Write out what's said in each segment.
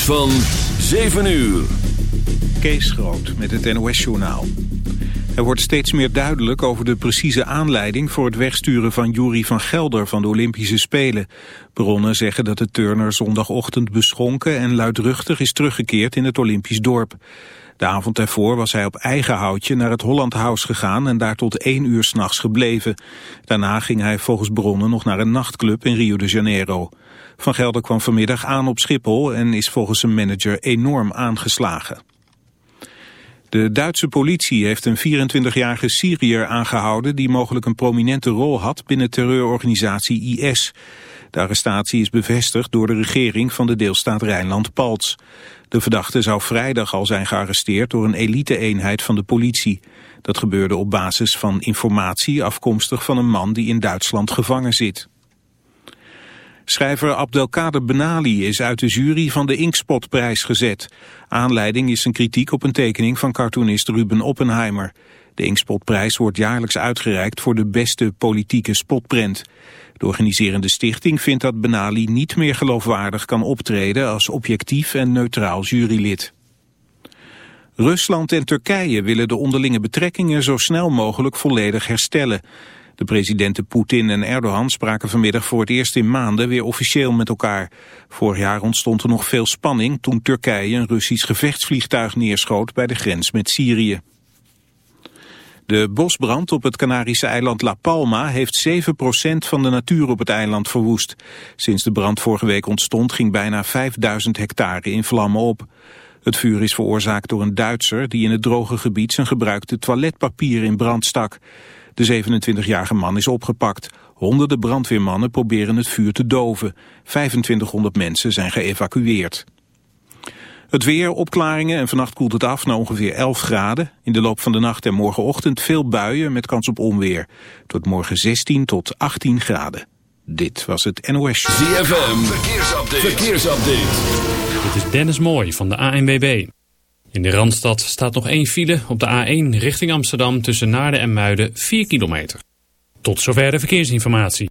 Van 7 uur. Kees Groot met het NOS-journaal. Er wordt steeds meer duidelijk over de precieze aanleiding voor het wegsturen van Jury van Gelder van de Olympische Spelen. Bronnen zeggen dat de turner zondagochtend beschonken en luidruchtig is teruggekeerd in het Olympisch dorp. De avond ervoor was hij op eigen houtje naar het Holland House gegaan en daar tot één uur s'nachts gebleven. Daarna ging hij volgens bronnen nog naar een nachtclub in Rio de Janeiro. Van Gelder kwam vanmiddag aan op Schiphol en is volgens zijn manager enorm aangeslagen. De Duitse politie heeft een 24-jarige Syriër aangehouden... die mogelijk een prominente rol had binnen terreurorganisatie IS. De arrestatie is bevestigd door de regering van de deelstaat Rijnland-Palts. De verdachte zou vrijdag al zijn gearresteerd door een elite-eenheid van de politie. Dat gebeurde op basis van informatie afkomstig van een man die in Duitsland gevangen zit. Schrijver Abdelkader Benali is uit de jury van de Inkspotprijs gezet. Aanleiding is een kritiek op een tekening van cartoonist Ruben Oppenheimer. De Inkspotprijs wordt jaarlijks uitgereikt voor de beste politieke spotprent. De organiserende stichting vindt dat Benali niet meer geloofwaardig kan optreden als objectief en neutraal jurylid. Rusland en Turkije willen de onderlinge betrekkingen zo snel mogelijk volledig herstellen. De presidenten Poetin en Erdogan spraken vanmiddag voor het eerst in maanden weer officieel met elkaar. Vorig jaar ontstond er nog veel spanning toen Turkije een Russisch gevechtsvliegtuig neerschoot bij de grens met Syrië. De bosbrand op het Canarische eiland La Palma heeft 7% van de natuur op het eiland verwoest. Sinds de brand vorige week ontstond ging bijna 5000 hectare in vlammen op. Het vuur is veroorzaakt door een Duitser die in het droge gebied zijn gebruikte toiletpapier in brand stak. De 27-jarige man is opgepakt. Honderden brandweermannen proberen het vuur te doven. 2500 mensen zijn geëvacueerd. Het weer, opklaringen en vannacht koelt het af naar ongeveer 11 graden. In de loop van de nacht en morgenochtend veel buien met kans op onweer. Tot morgen 16 tot 18 graden. Dit was het NOS. ZFM, verkeersupdate. verkeersupdate. Dit is Dennis Mooij van de ANWB. In de Randstad staat nog één file op de A1 richting Amsterdam tussen Naarden en Muiden 4 kilometer. Tot zover de verkeersinformatie.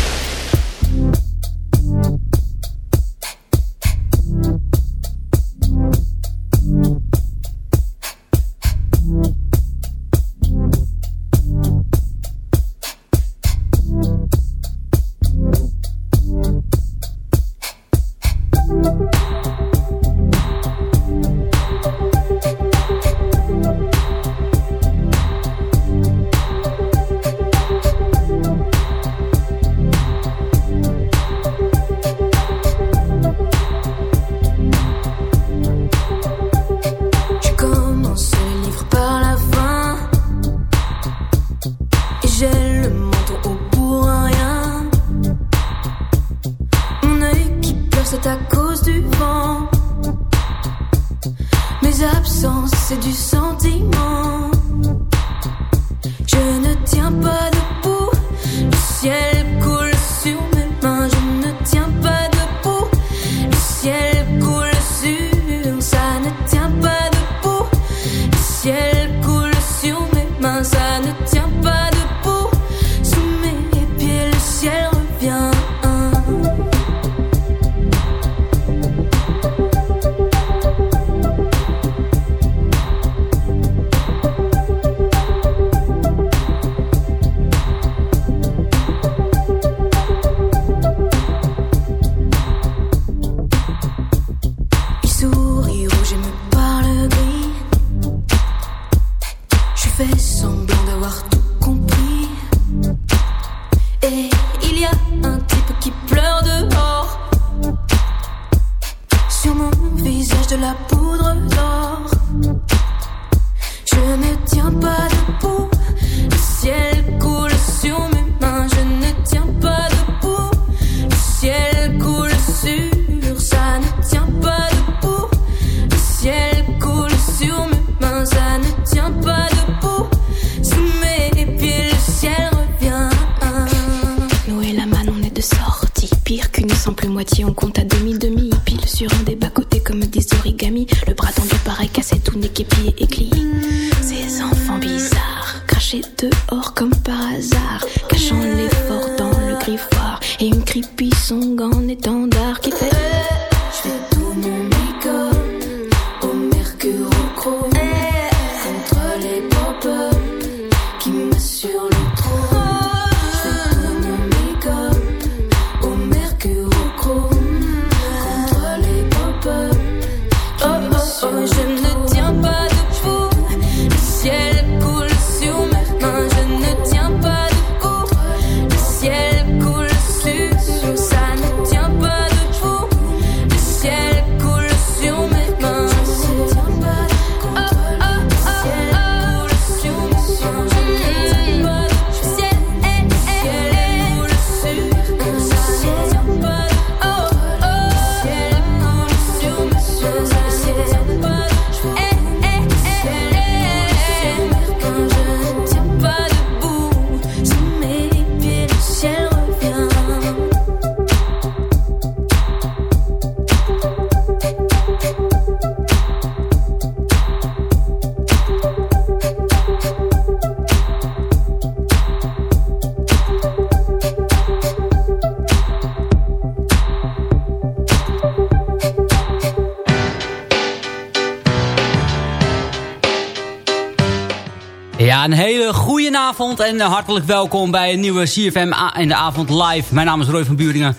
En eh, hartelijk welkom bij een nieuwe CFM in de avond live. Mijn naam is Roy van Buringen.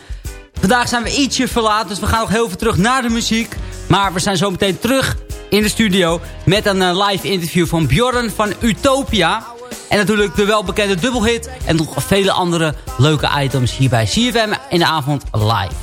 Vandaag zijn we ietsje verlaat, dus we gaan nog heel veel terug naar de muziek. Maar we zijn zo meteen terug in de studio met een eh, live interview van Bjorn van Utopia. En natuurlijk de welbekende dubbelhit en nog vele andere leuke items hier bij CFM in de avond live.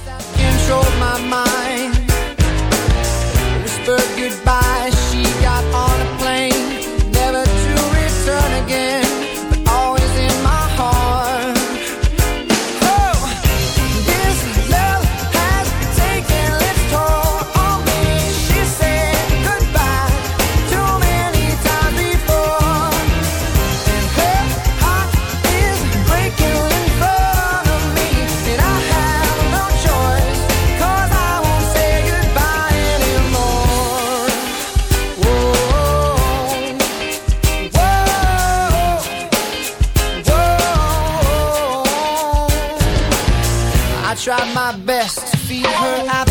tried my best. To feed her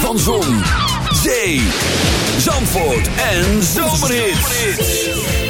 Van Zon, Zee, Zandvoort en Zomerrit.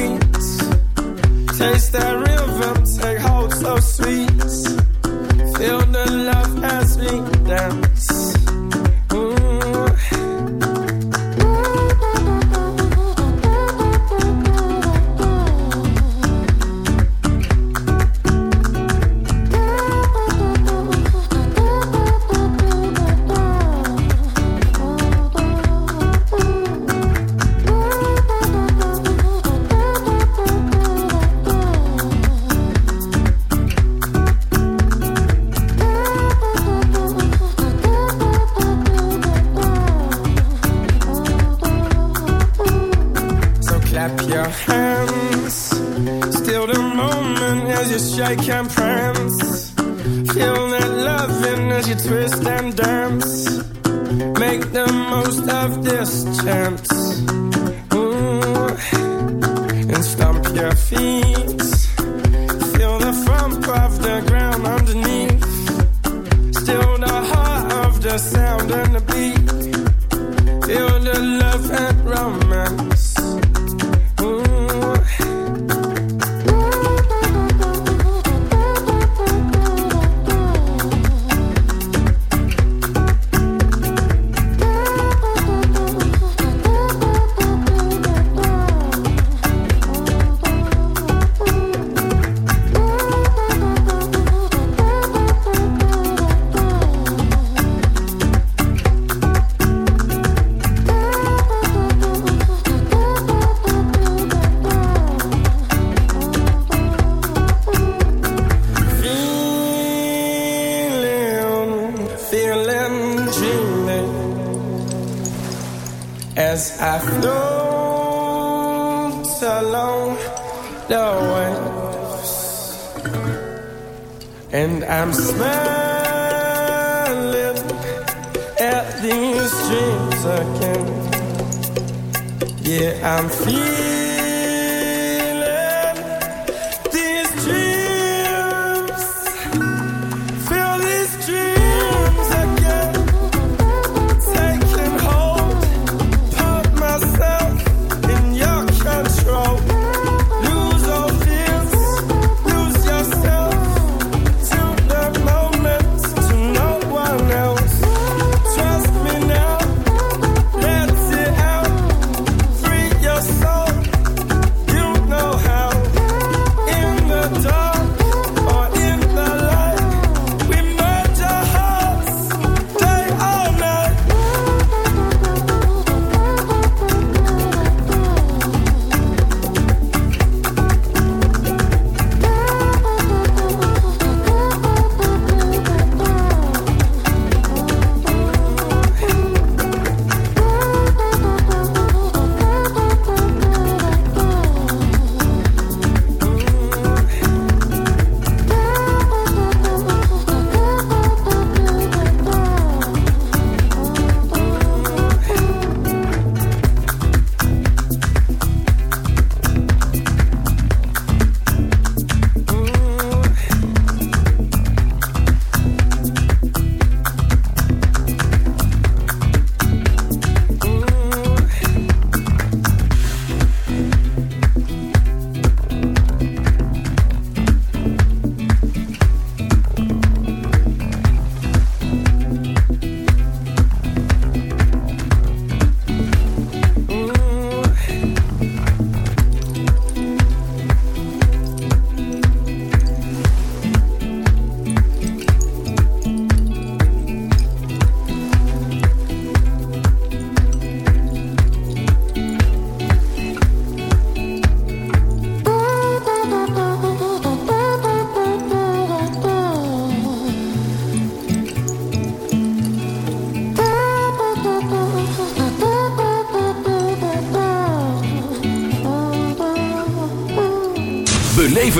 mystery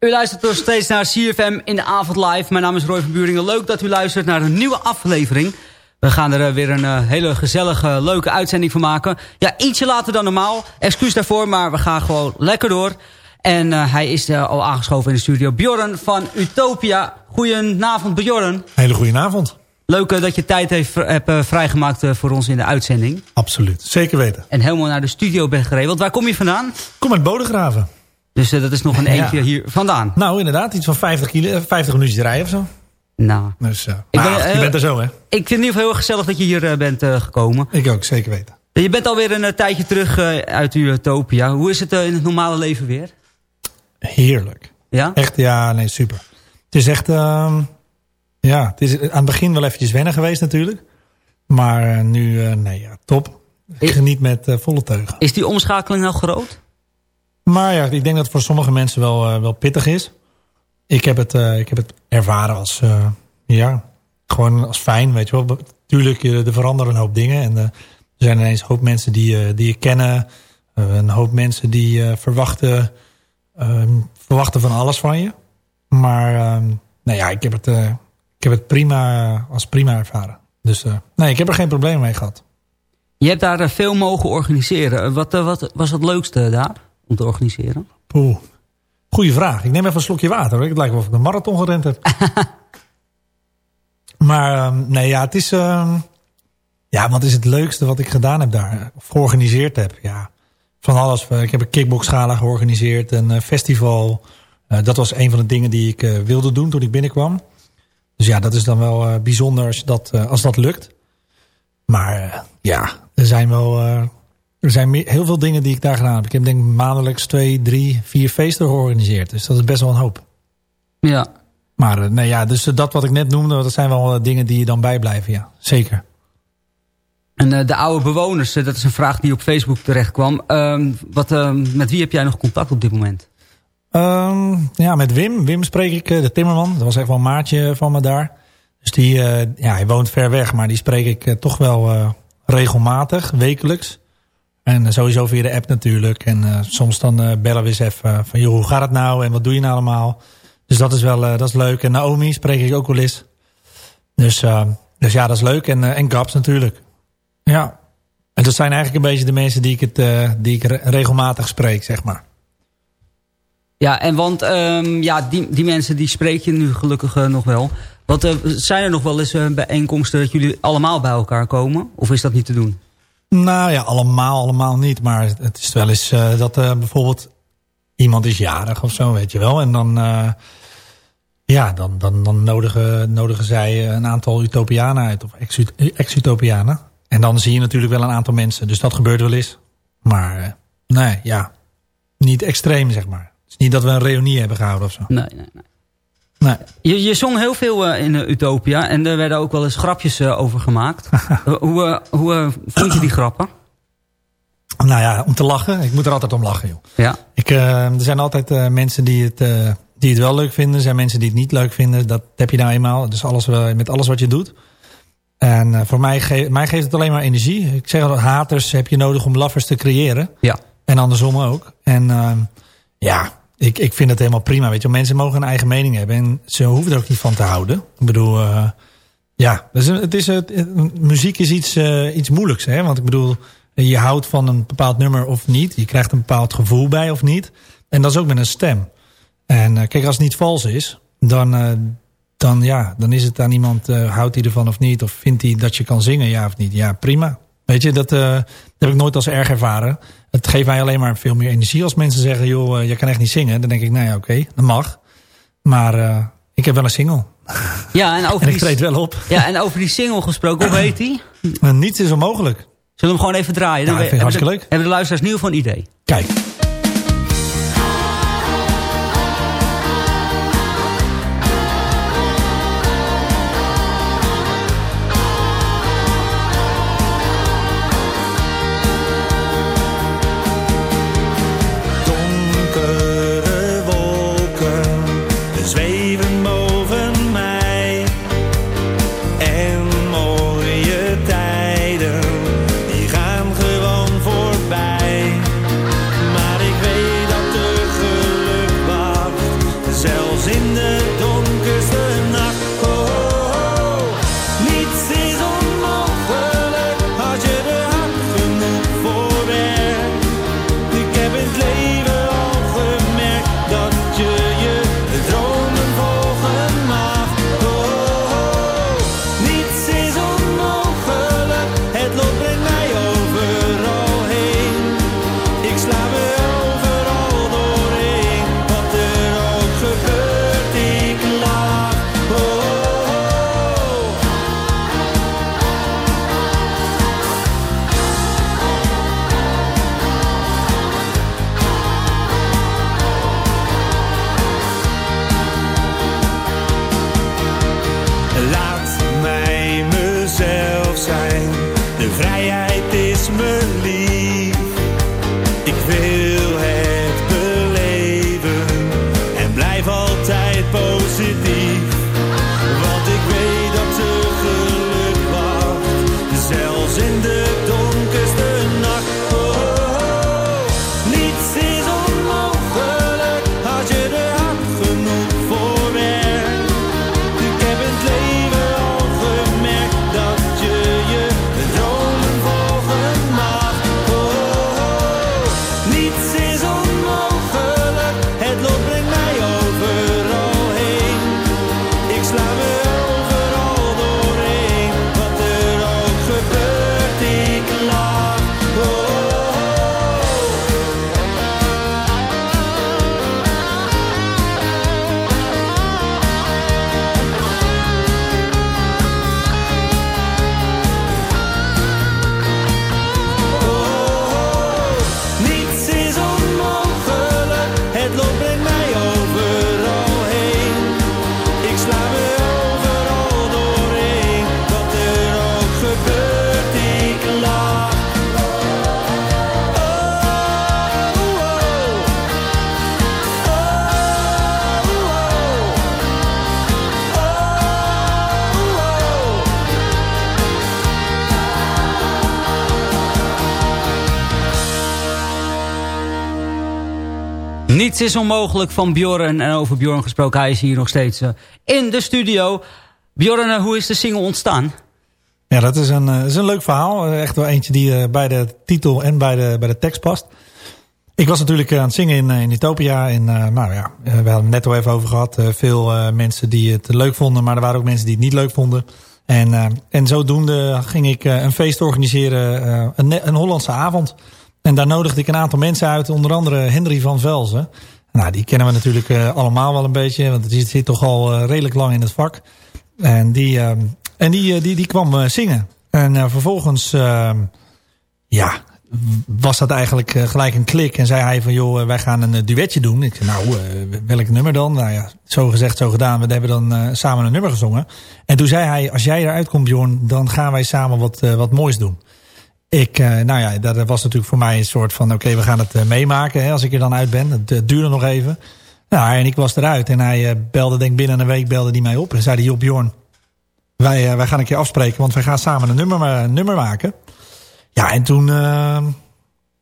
U luistert nog steeds naar CFM in de avond live. Mijn naam is Roy van Buringen. Leuk dat u luistert naar een nieuwe aflevering. We gaan er eh, weer een eh, hele gezellige, leuke uitzending van maken. Ja, ietsje later dan normaal. Excuus daarvoor, maar we gaan gewoon lekker door. En eh, hij is al aangeschoven in de studio. Bjorn van Utopia. Goedenavond, Bjorn. Hele goedenavond. Leuk dat je tijd heeft, hebt vrijgemaakt voor ons in de uitzending. Absoluut, zeker weten. En helemaal naar de studio bent gereden. Want waar kom je vandaan? kom uit Bodegraven. Dus eh, dat is nog een eentje ja. hier vandaan. Nou, inderdaad. Iets van 50, kilo, eh, 50 minuutjes rijden of zo. Nou. Dus, eh, je bent er zo, hè? Ik vind het in ieder geval heel erg gezellig dat je hier bent gekomen. Ik ook, zeker weten. Je bent alweer een tijdje terug uit Utopia. Hoe is het in het normale leven weer? Heerlijk. Ja? Echt, ja, nee, super. Het is echt, ehm, ja, het is aan het begin wel eventjes wennen geweest natuurlijk. Maar nu, nee, ja, top. Ik geniet met volle teugen. Is die omschakeling nou groot? Maar ja, ik denk dat het voor sommige mensen wel, eh, wel pittig is. Ik heb het, eh, ik heb het ervaren als, eh, ja, gewoon als fijn, weet je wel. Tuurlijk, er veranderen een hoop dingen. En er zijn ineens een hoop mensen die, die je kennen. Een hoop mensen die verwachten, ehm, verwachten van alles van je. Maar ehm, nou ja, ik heb het, ik heb het prima, als prima ervaren. Dus nee, ik heb er geen probleem mee gehad. Je hebt daar veel mogen organiseren. Wat, wat was het leukste daar om te organiseren? Poeh. Goeie vraag. Ik neem even een slokje water. hoor. Het lijkt wel of ik een marathon gerend heb. maar ehm, nee, ja, het is... ehm, ja, wat is het leukste wat ik gedaan heb daar? Of georganiseerd heb? Ja, van alles. Ik heb een kickboxgala georganiseerd. Een eh, festival. Eh, dat was een van de dingen die ik eh, wilde doen toen ik binnenkwam. Dus ja, dat is dan wel eh, bijzonder als, dat, eh, als dat lukt. Maar eh, ja, er zijn wel... er zijn meer- heel veel dingen die ik daar gedaan heb. Ik heb denk ik maandelijks twee, drie, vier feesten georganiseerd. Dus dat is best wel een hoop. Ja. Maar eh, nee, ja, dus eh, dat wat ik net noemde, dat zijn wel eh, dingen die je dan bijblijven. Ja, zeker. En de oude bewoners, dat is een vraag die op Facebook terecht kwam. Ehm, wat, ehm, met wie heb jij nog contact op dit moment? Ehm, ja, met Wim. Wim spreek ik, de timmerman. Dat was echt wel een maatje van me daar. Dus die, ja, hij woont ver weg, maar die spreek ik toch wel regelmatig, wekelijks. En eh, sowieso via de app natuurlijk. En eh, soms dan eh, bellen we eens even van, joh, hoe gaat het nou en wat doe je nou allemaal? Dus dat is wel eh, dat is leuk. En Naomi spreek ik ook wel eens. Dus, dus ja, dat is leuk. En, en Gaps natuurlijk. Ja. En dat zijn eigenlijk een beetje de mensen die ik, het, eh, die ik re- regelmatig spreek, zeg maar. Ja, en want ehm, ja, die, die mensen die spreek je nu gelukkig nog wel. Wat, zijn er nog wel eens eh, bijeenkomsten dat jullie allemaal bij elkaar komen? Of is dat niet te doen? Nou ja, allemaal, allemaal niet. Maar het is wel eens eh, dat eh, bijvoorbeeld iemand is jarig of zo, weet je wel. En dan, eh, ja, dan, dan, dan nodigen, nodigen zij een aantal utopianen uit. Of ex- ex-utopianen. En dan zie je natuurlijk wel een aantal mensen. Dus dat gebeurt wel eens. Maar nee, ja. Niet extreem, zeg maar. Het is niet dat we een reunie hebben gehouden of zo. Nee, nee, nee. Nee. Je, je zong heel veel eh, in eh, Utopia en er werden ook wel eens grapjes eh, over gemaakt. Hoe hoe vond je die grappen? Nou ja, om te lachen. Ik moet er altijd om lachen, joh. Ja. Ik, er zijn altijd mensen die het, die het wel leuk vinden. Er zijn mensen die het niet leuk vinden. Dat heb je nou eenmaal. Dus alles, met alles wat je doet. En voor mij, ge mij geeft het alleen maar energie. Ik zeg altijd, haters heb je nodig om lovers te creëren. Ja. En andersom ook. En eh, ja, ik, ik vind het helemaal prima. Weet je, mensen mogen een eigen mening hebben. En ze hoeven er ook niet van te houden. Ik bedoel, eh, ja, dus het is, het, het- muziek is iets, eh, iets moeilijks. Hè? Want ik bedoel, je houdt van een bepaald nummer of niet. Je krijgt een bepaald gevoel bij of niet. En dat is ook met een stem. En eh, kijk, als het niet vals is, dan, eh, dan, ja, dan is het aan iemand, eh, houdt hij ervan of niet? Of vindt hij dat je kan zingen, ja of niet? Ja, prima. Weet je, dat, eh, dat heb ik nooit als erg ervaren. Het geeft mij alleen maar veel meer energie als mensen zeggen... joh, eh, je kan echt niet zingen. Dan denk ik, nou ja, oké, dat mag. Maar eh, ik heb wel een single. Ja, en over, En ik treed wel op. ja, en over die single gesproken, hoe heet die? Maar niets is onmogelijk. Zullen we hem gewoon even draaien? Dan vind ik hartstikke leuk. Hebben de luisteraars nieuw van idee? Kijk. Niets is onmogelijk van Bjorn. En over Bjorn gesproken, hij is hier nog steeds eh, in de studio. Bjorn, eh, hoe is de single ontstaan? Ja, dat is een, eh, is een leuk verhaal. Echt wel eentje die bij de titel en bij de, bij de tekst past. Ik was natuurlijk aan het zingen in, in Utopia. En nou ja, we hadden het net al even over gehad. Eh, veel mensen die het leuk vonden, maar er waren ook mensen die het niet leuk vonden. En, en zodoende ging ik een feest organiseren, een, een Hollandse avond. En daar nodigde ik een aantal mensen uit, onder andere Henry van Velzen. Nou, die kennen we natuurlijk eh, allemaal wel een beetje, want die zit toch al eh, redelijk lang in het vak. En die, eh, en die, die, die kwam zingen. En vervolgens, ja, was dat eigenlijk gelijk een klik. En zei hij van, joh, wij gaan een duetje doen. Ik zei, nou, welk nummer dan? Nou ja, zo gezegd, zo gedaan. We hebben dan samen een nummer gezongen. En toen zei hij, als jij eruit komt, Bjorn, dan gaan wij samen wat, wat moois doen. Ik, eh, nou ja, dat was natuurlijk voor mij een soort van, oké, we gaan het eh, meemaken. Hè, als ik er dan uit ben. Het, het duurde nog even. Nou, en ik was eruit. En hij eh, belde, denk binnen een week, belde hij mij op. En zei hij, joh, Bjorn, wij, eh, wij gaan een keer afspreken. Want wij gaan samen een nummer, eh, nummer maken. Ja, en toen, eh,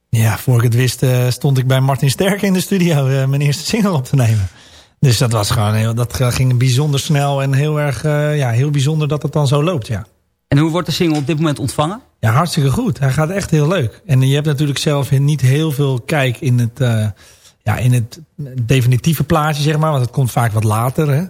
ja, voor ik het wist, eh, stond ik bij Martin Sterk in de studio eh, mijn eerste single op te nemen. Dus dat was gewoon heel, dat ging bijzonder snel en heel erg, eh, ja, heel bijzonder dat het dan zo loopt, ja. En hoe wordt de single op dit moment ontvangen? Hartstikke goed. Hij gaat echt heel leuk. En je hebt natuurlijk zelf niet heel veel kijk in het, eh, ja, in het definitieve plaatje, zeg maar. Want het komt vaak wat later, hè.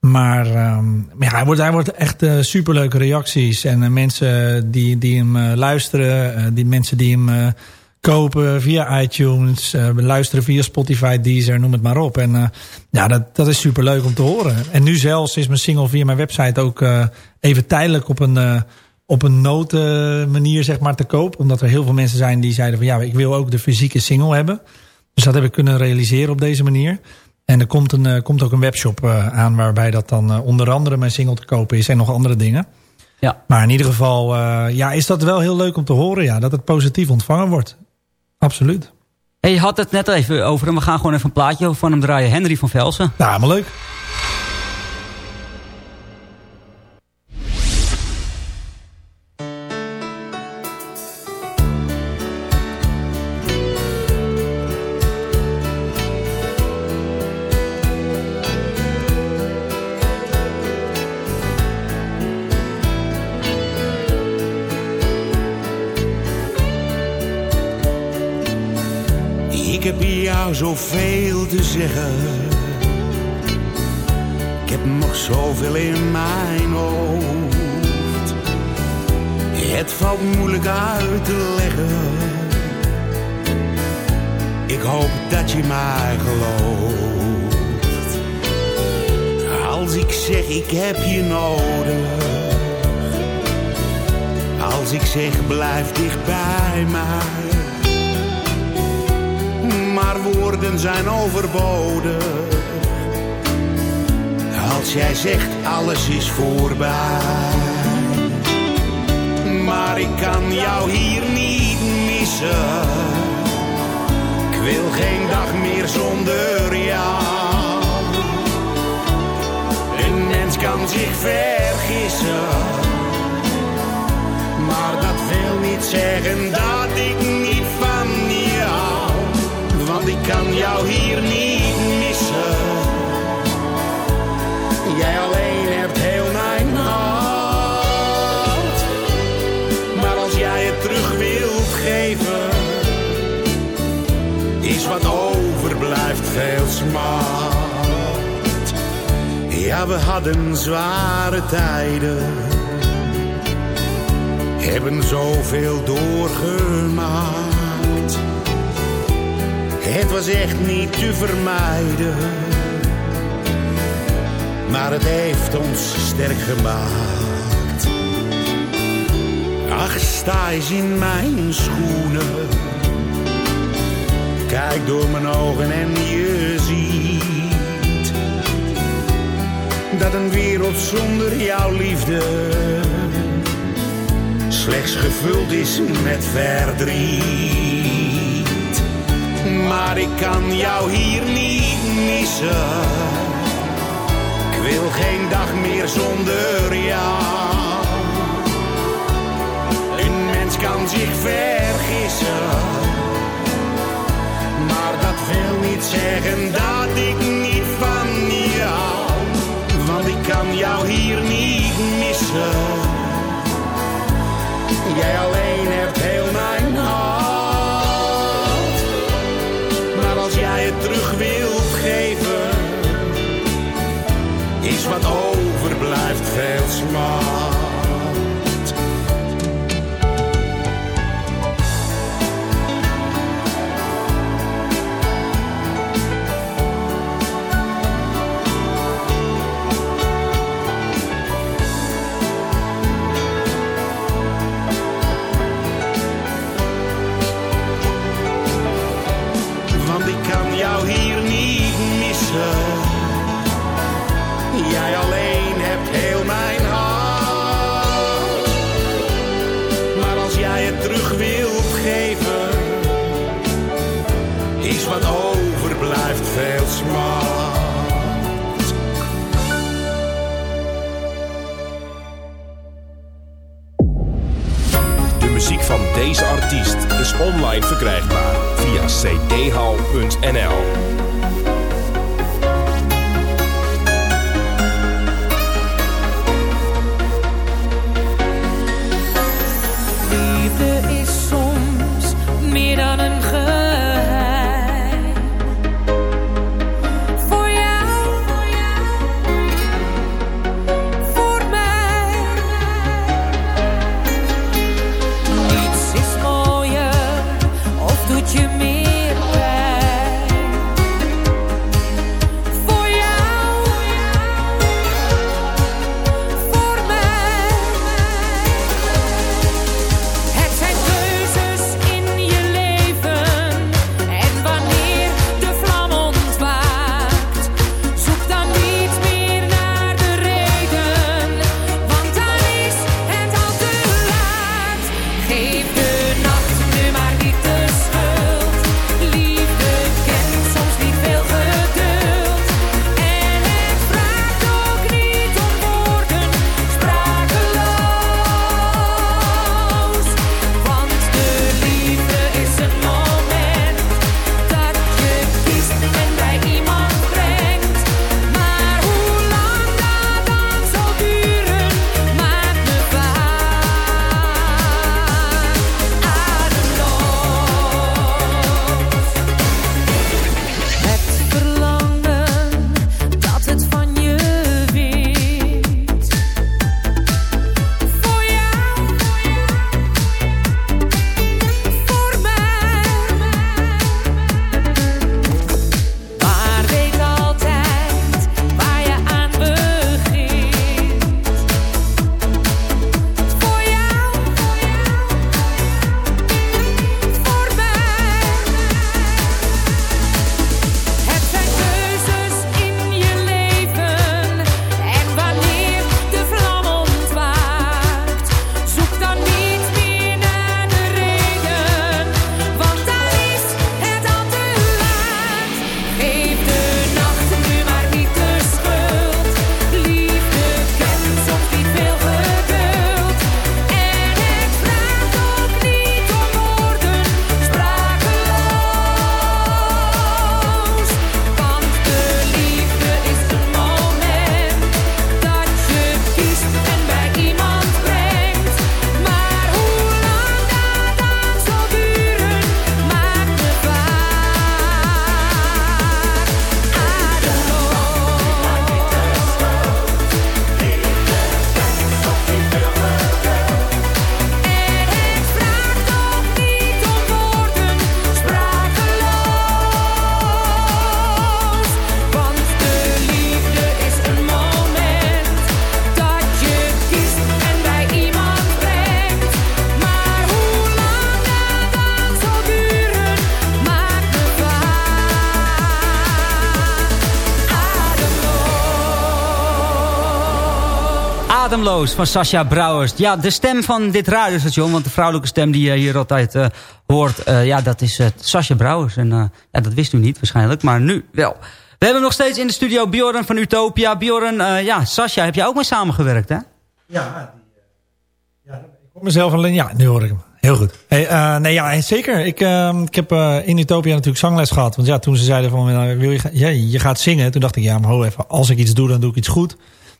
Maar, ehm, maar ja, hij, wordt, hij wordt echt eh, superleuke reacties. En eh, mensen die, die hem luisteren, die mensen die hem kopen via iTunes, luisteren via Spotify, Deezer, noem het maar op. En ja, dat, dat is superleuk om te horen. En nu zelfs is mijn single via mijn website ook even tijdelijk op een, op een noten manier zeg maar, te koop. Omdat er heel veel mensen zijn die zeiden van ja, ik wil ook de fysieke single hebben. Dus dat heb ik kunnen realiseren op deze manier. En er komt, een, eh, komt ook een webshop eh, aan waarbij dat dan eh, onder andere mijn single te kopen is en nog andere dingen. Ja. Maar in ieder geval ja, is dat wel heel leuk om te horen ja, dat het positief ontvangen wordt. Absoluut. Hey, je had het net even over en we gaan gewoon even een plaatje van hem draaien. Henry van Velsen. Nou, maar leuk. Jou hier niet missen. Jij alleen hebt heel mijn hart. Maar als jij het terug wilt geven, is wat overblijft veel smart. Ja, we hadden zware tijden, hebben zoveel doorgemaakt. Het was echt niet te vermijden. Maar het heeft ons sterk gemaakt. Ach, sta eens in mijn schoenen. Kijk door mijn ogen en je ziet. Dat een wereld zonder jouw liefde. Slechts gevuld is met verdriet maar ik kan jou hier niet missen. Ik wil geen dag meer zonder jou. Een mens kan zich vergissen, maar dat wil niet zeggen dat ik niet van je hou. Want ik kan jou hier niet missen. Jij alleen hebt heel mijn wat overblijft veel smart. Ademloos van Sascha Brouwers. Ja, de stem van dit radiostation, want de vrouwelijke stem die je hier altijd eh, hoort, eh, ja, dat is uh, Sascha Brouwers. En ja, dat wist u niet waarschijnlijk, maar nu wel. We hebben nog steeds in de studio Bjorn van Utopia. Bjorn, ja, Sascha, heb jij ook mee samengewerkt, hè? Ja, ja, ik hoor mezelf alleen. Ja, nu hoor ik hem. Heel goed. Hey, nee, ja, zeker. Ik, eh, ik heb in Utopia natuurlijk zangles gehad. Want ja, toen ze zeiden van, wil je, je gaat zingen. Toen dacht ik, ja, maar ho even, als ik iets doe, dan doe ik iets goed.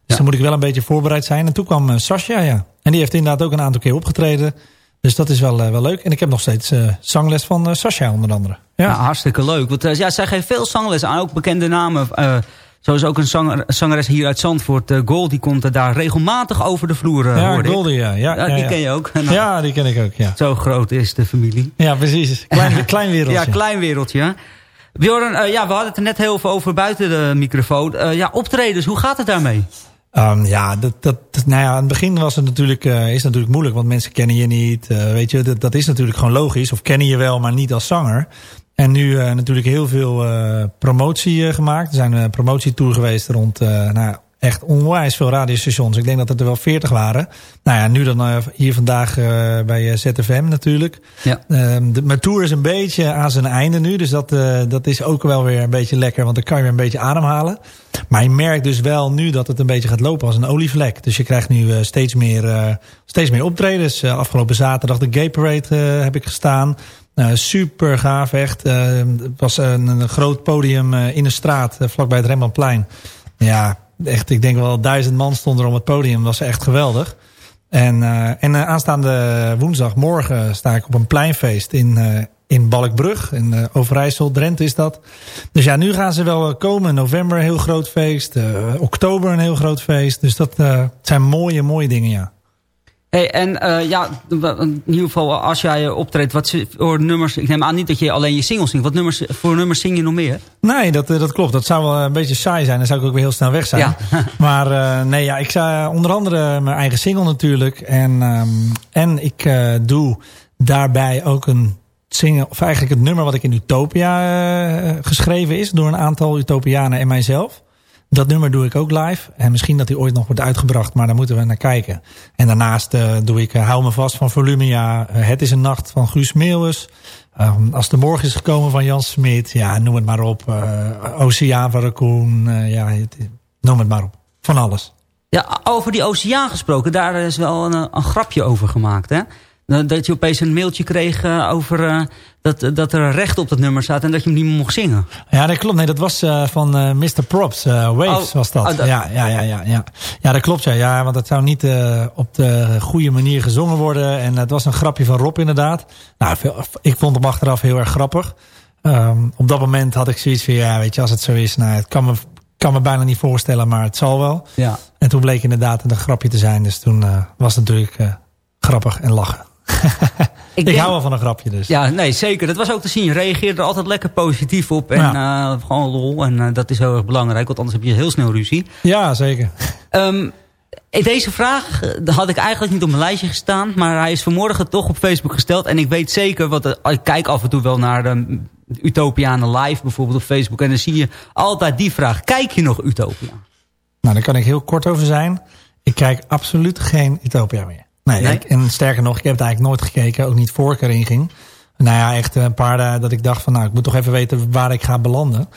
Dus dan moet ik wel een beetje voorbereid zijn. En toen kwam eh, Sascha, ja. En die heeft inderdaad ook een aantal keer opgetreden. Dus dat is wel, eh, wel leuk. En ik heb nog steeds eh, zangles van Sascha onder andere. Ja. Hartstikke leuk. Want ja, zij geeft veel zangles aan, ook bekende namen. zoals ook een zanger, zangeres hier uit Zandvoort, uh, Gold, die komt er daar regelmatig over de vloer, uh, Ja. Goldie, ja. Ja, ja, die ja. ken je ook. Ja, die ken ik ook, ja. Zo groot is de familie. Ja, precies. Klein, klein wereldje. Ja, klein wereldje. Bjorn, ja, we hadden het er net heel veel over buiten de microfoon. Ja, optredens, hoe gaat het daarmee? Um, ja, dat, dat, nou ja, aan het begin was het natuurlijk, eh, is natuurlijk moeilijk, want mensen kennen je niet. eh, weet je, dat, dat is natuurlijk gewoon logisch. Of kennen je wel, maar niet als zanger. En nu eh, natuurlijk heel veel promotie gemaakt. Er zijn een promotietour geweest rond nou, echt onwijs veel radiostations. Ik denk dat het er wel 40 waren. Nou ja, nu dan eh, hier vandaag eh, bij eh, ZFM natuurlijk. Ja. Ehm, de, mijn tour is een beetje aan zijn einde nu. Dus dat, dat is ook wel weer een beetje lekker. Want dan kan je weer een beetje ademhalen. Maar je merkt dus wel nu dat het een beetje gaat lopen als een olievlek. Dus je krijgt nu steeds, meer, steeds meer optredens. Afgelopen zaterdag de Gay Parade heb ik gestaan. Super gaaf echt. Eh, het was een, een groot podium in de straat vlakbij het Rembrandtplein. Ja, echt. Ik denk wel duizend man stonden er om het podium. Dat was echt geweldig. En, eh, en eh, aanstaande woensdag, morgen, sta ik op een pleinfeest in, eh, in Balkbrug. In Overijssel, Drenthe is dat. Dus ja, nu gaan ze wel komen. November een heel groot feest. oktober een heel groot feest. Dus dat zijn mooie, mooie dingen, ja. Hey, en eh, ja, in ieder geval als jij eh, optreedt, wat voor nummers... Ik neem aan niet dat je alleen je singles zingt. Wat nummers, voor nummers zing je nog meer? Nee, dat, eh, dat klopt. Dat zou wel een beetje saai zijn. Dan zou ik ook weer heel snel weg zijn. Ja. maar eh, nee, ja, ik zou onder andere mijn eigen single natuurlijk. En, ehm, en ik eh, doe daarbij ook een zingen, of eigenlijk het nummer wat ik in Utopia eh, geschreven is door een aantal Utopianen en mijzelf. Dat nummer doe ik ook live. En misschien dat die ooit nog wordt uitgebracht, maar daar moeten we naar kijken. En daarnaast eh, doe ik eh, Hou me vast van Volumia. eh, het is een nacht van Guus Meeuwis. Ehm, als de morgen is gekomen van Jan Smit. Ja, noem het maar op. Oceaan van Raccoon. ja, het- noem het maar op. Van alles. Ja, over die oceaan gesproken, daar is wel een, een grapje over gemaakt, hè? Dat je opeens een mailtje kreeg eh, over eh, dat, dat er recht op dat nummer staat en dat je hem niet meer mocht zingen. Ja, dat klopt. Nee, dat was eh, van eh, Mr. Props. eh, Waves Oh, was dat. oh, dat- Ja, ja, ja, ja, ja. ja, dat klopt. Ja. ja, want het zou niet eh, op de goede manier gezongen worden. En het was een grapje van Rob inderdaad. Nou, ik vond hem achteraf heel erg grappig. Ehm, op dat moment had ik zoiets van, ja, weet je, als het zo is. Nou, het kan me, kan me bijna niet voorstellen, maar het zal wel. Ja. En toen bleek inderdaad een grapje te zijn. Dus toen eh, was het natuurlijk eh, grappig en lachen. ik denk- hou wel van een grapje dus. Ja, nee, zeker. Dat was ook te zien. Je reageerde er altijd lekker positief op. En eh, gewoon lol. En eh, dat is heel erg belangrijk. Want anders heb je heel snel ruzie. Ja, zeker. Ehm, deze vraag eh, had ik eigenlijk niet op mijn lijstje gestaan. Maar hij is vanmorgen toch op Facebook gesteld. En ik weet zeker, want eh, ik kijk af en toe wel naar de Utopianen live bijvoorbeeld op Facebook. En dan zie je altijd die vraag. Kijk je nog Utopia? Nou, daar kan ik heel kort over zijn. Ik kijk absoluut geen Utopia meer. Nee, Nee? ik- en sterker nog, ik heb het eigenlijk nooit gekeken. Ook niet voor ik erin ging. Nou ja, echt een paar dagen dat ik dacht van... nou, ik moet toch even weten waar ik ga belanden.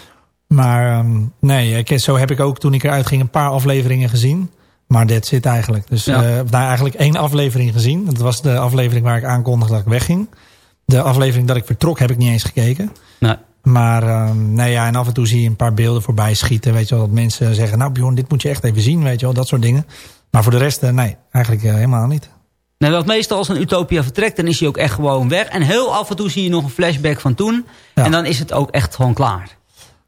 Maar ehm, nee, ik, zo heb ik ook toen ik eruit ging... een paar afleveringen gezien. Maar dat zit eigenlijk. Dus Ja. eh, nou, eigenlijk één aflevering gezien. Dat was de aflevering waar ik aankondigde dat ik wegging. De aflevering dat ik vertrok heb ik niet eens gekeken. Nee. Maar nee, ja, en af en toe zie je een paar beelden voorbij schieten. Weet je wel, dat mensen zeggen... nou Bjorn, dit moet je echt even zien. Weet je wel, dat soort dingen. Maar voor de rest, eh, nee, eigenlijk eh, helemaal niet. Nou, want meestal als een Utopia vertrekt, dan is hij ook echt gewoon weg. En heel af en toe zie je nog een flashback van toen. En dan is het ook echt gewoon klaar.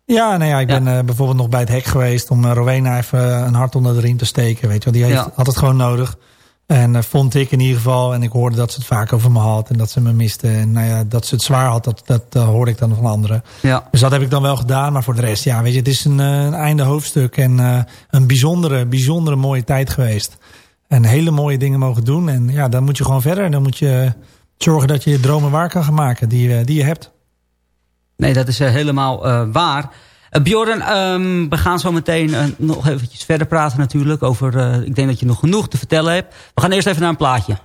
Ja, nou ja, ik ben eh, bijvoorbeeld nog bij het hek geweest... om eh, Rowena even een hart onder de riem te steken. Weet je wel, die heeft, had het gewoon nodig. En eh, vond ik in ieder geval. En ik hoorde dat ze het vaak over me had. En dat ze me miste. En nou ja, dat ze het zwaar had, dat, dat hoorde ik dan van anderen. Ja. Dus dat heb ik dan wel gedaan. Maar voor de rest, ja, weet je, het is een, een einde hoofdstuk. En een bijzondere, bijzondere mooie tijd geweest. En hele mooie dingen mogen doen. En ja, dan moet je gewoon verder. Dan moet je zorgen dat je je dromen waar kan gaan maken. Die, je- die je hebt. Nee, dat is eh, helemaal eh, waar. Eh, Bjorn, ehm, we gaan zo meteen eh, nog eventjes verder praten natuurlijk. Over, eh, ik denk dat je nog genoeg te vertellen hebt. We gaan eerst even naar een plaatje.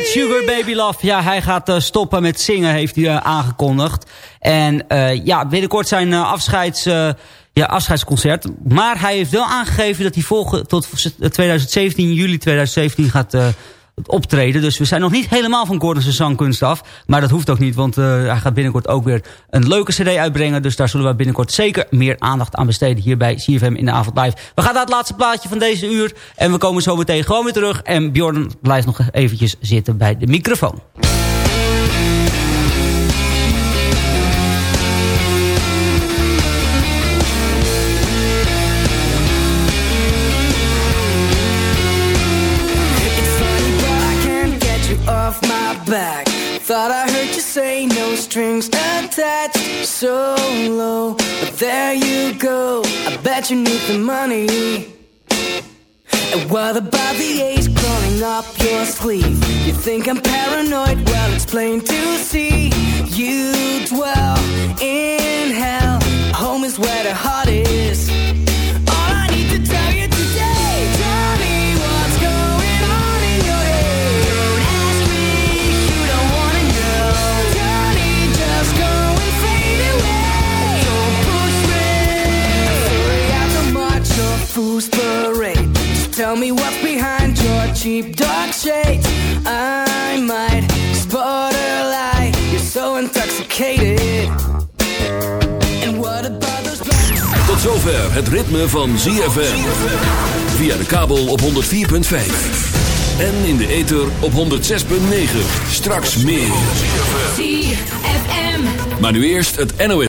Met Sugar Baby Love. Ja, hij gaat eh, stoppen met zingen, heeft hij eh, aangekondigd. En eh, ja, binnenkort zijn afscheids, ja, afscheidsconcert. Maar hij heeft wel aangegeven dat hij volgen, tot 2017, juli 2017 gaat optreden. Dus we zijn nog niet helemaal van Gordon's zangkunst af. Maar dat hoeft ook niet, want eh, hij gaat binnenkort ook weer een leuke cd uitbrengen. Dus daar zullen we binnenkort zeker meer aandacht aan besteden hier bij CFM in de avond live. We gaan naar het laatste plaatje van deze uur. En we komen zo meteen gewoon weer terug. En Bjorn blijft nog eventjes zitten bij de microfoon. Thought I heard you say no strings attached, so low. But there you go. I bet you need the money. And what about the ace crawling up your sleeve? You think I'm paranoid? Well, it's plain to see. You dwell in hell. Home is where the heart is. Tell me what's behind your cheap dark shades. I might spot a lie. You're so intoxicated. And what about those black Tot zover het ritme van ZFM. Via de kabel op 104.5. En in de ether op 106.9. Straks meer. ZFM. Maar nu eerst het NOS.